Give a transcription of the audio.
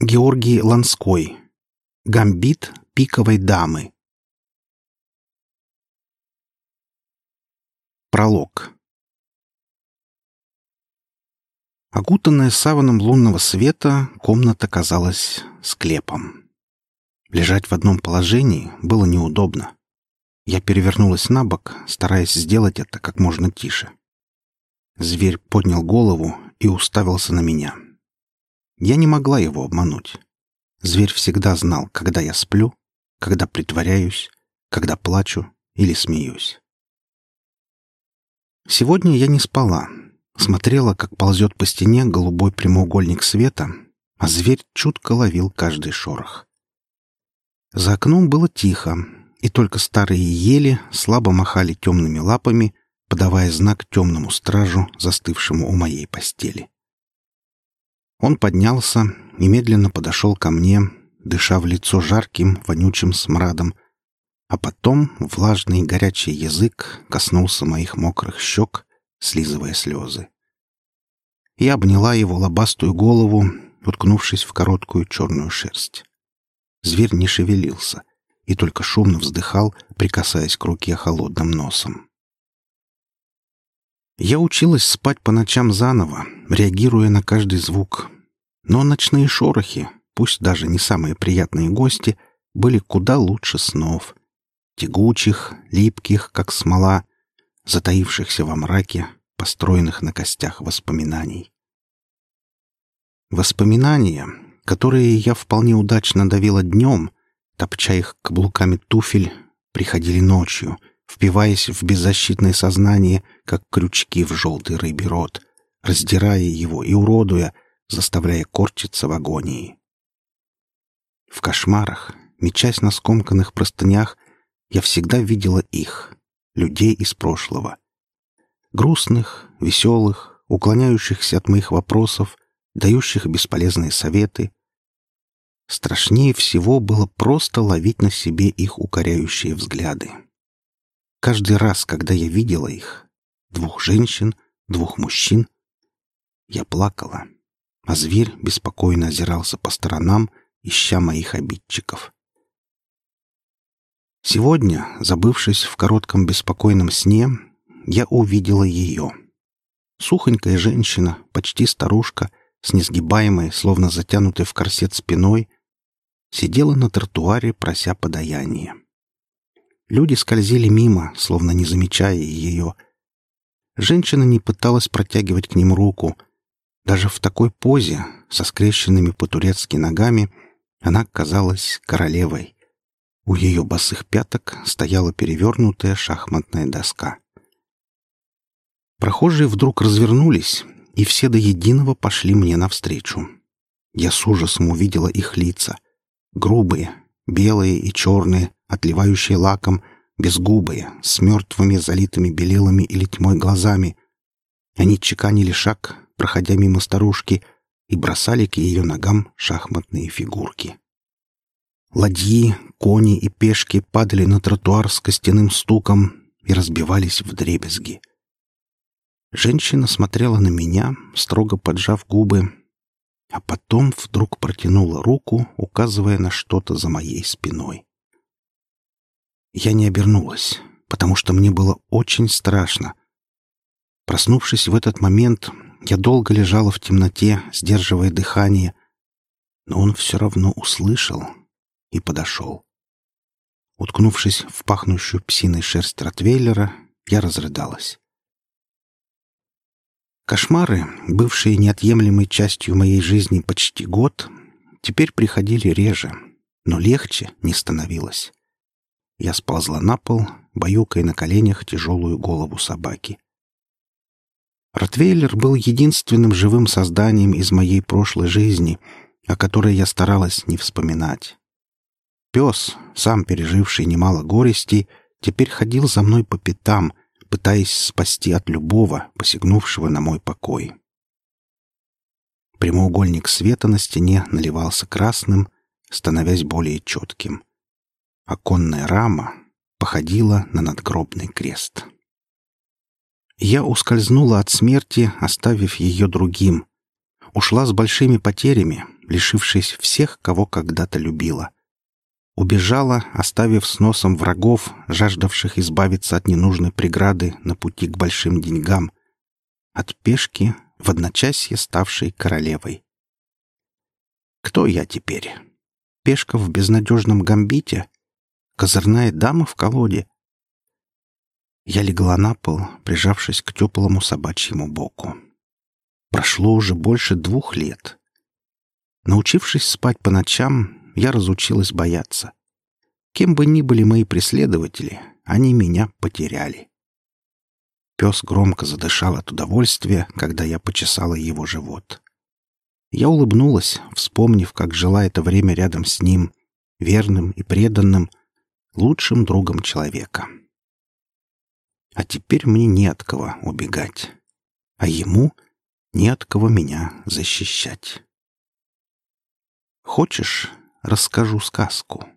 Георгий Ланской. Гамбит пиковой дамы. Пролог. Окутанная саваном лунного света, комната казалась склепом. Лежать в одном положении было неудобно. Я перевернулась на бок, стараясь сделать это как можно тише. Зверь поднял голову и уставился на меня. — я не могла его обмануть. Зверь всегда знал, когда я сплю, когда притворяюсь, когда плачу или смеюсь. Сегодня я не спала. Смотрела, как ползет по стене голубой прямоугольник света, а зверь чутко ловил каждый шорох. За окном было тихо, и только старые ели слабо махали темными лапами, подавая знак темному стражу, застывшему у моей постели. Он поднялся и медленно подошел ко мне, дыша в лицо жарким, вонючим смрадом, а потом влажный горячий язык коснулся моих мокрых щек, слизывая слезы. Я обняла его лобастую голову, уткнувшись в короткую черную шерсть. Зверь не шевелился и только шумно вздыхал, прикасаясь к руке холодным носом. Я училась спать по ночам заново, реагируя на каждый звук. Но ночные шорохи, пусть даже не самые приятные гости, были куда лучше снов. Тягучих, липких, как смола, затаившихся во мраке, построенных на костях воспоминаний. Воспоминания, которые я вполне удачно давила днем, топча их каблуками туфель, приходили ночью — впиваясь в беззащитное сознание, как крючки в желтый рыбий рот, раздирая его и уродуя, заставляя корчиться в агонии. В кошмарах, мечась на скомканных простынях, я всегда видела их, людей из прошлого. Грустных, веселых, уклоняющихся от моих вопросов, дающих бесполезные советы. Страшнее всего было просто ловить на себе их укоряющие взгляды. Каждый раз, когда я видела их, двух женщин, двух мужчин, я плакала, а зверь беспокойно озирался по сторонам, ища моих обидчиков. Сегодня, забывшись в коротком беспокойном сне, я увидела ее. Сухонькая женщина, почти старушка, с несгибаемой, словно затянутой в корсет спиной, сидела на тротуаре, прося подаяния. Люди скользили мимо, словно не замечая ее. Женщина не пыталась протягивать к ним руку. Даже в такой позе, со скрещенными по-турецки ногами, она казалась королевой. У ее босых пяток стояла перевернутая шахматная доска. Прохожие вдруг развернулись, и все до единого пошли мне навстречу. Я с ужасом увидела их лица. Грубые, белые и черные, отливающие лаком, безгубые, с мертвыми залитыми белилами или тьмой глазами. Они чеканили шаг, проходя мимо старушки, и бросали к ее ногам шахматные фигурки. Ладьи, кони и пешки падали на тротуар с костяным стуком и разбивались в дребезги. Женщина смотрела на меня, строго поджав губы, а потом вдруг протянула руку, указывая на что-то за моей спиной. Я не обернулась, потому что мне было очень страшно. Проснувшись в этот момент, я долго лежала в темноте, сдерживая дыхание, но он все равно услышал и подошел. Уткнувшись в пахнущую псиной шерсть Ротвейлера, я разрыдалась. Кошмары, бывшие неотъемлемой частью моей жизни почти год, теперь приходили реже, но легче не становилось. Я сползла на пол, баюкая на коленях тяжелую голову собаки. Ротвейлер был единственным живым созданием из моей прошлой жизни, о которой я старалась не вспоминать. Пес, сам переживший немало горестей, теперь ходил за мной по пятам, пытаясь спасти от любого, посягнувшего на мой покой. Прямоугольник света на стене наливался красным, становясь более четким. Оконная рама походила на надгробный крест. Я ускользнула от смерти, оставив ее другим. Ушла с большими потерями, лишившись всех, кого когда-то любила. Убежала, оставив с носом врагов, жаждавших избавиться от ненужной преграды на пути к большим деньгам, от пешки в одночасье ставшей королевой. Кто я теперь? Пешка в безнадежном гамбите? Козырная дама в колоде? Я легла на пол, прижавшись к теплому собачьему боку. Прошло уже больше двух лет. Научившись спать по ночам, я разучилась бояться. Кем бы ни были мои преследователи, они меня потеряли. Пес громко задышал от удовольствия, когда я почесала его живот. Я улыбнулась, вспомнив, как жила это время рядом с ним, верным и преданным, лучшим другом человека. А теперь мне не от кого убегать, а ему не от кого меня защищать. Хочешь, расскажу сказку?»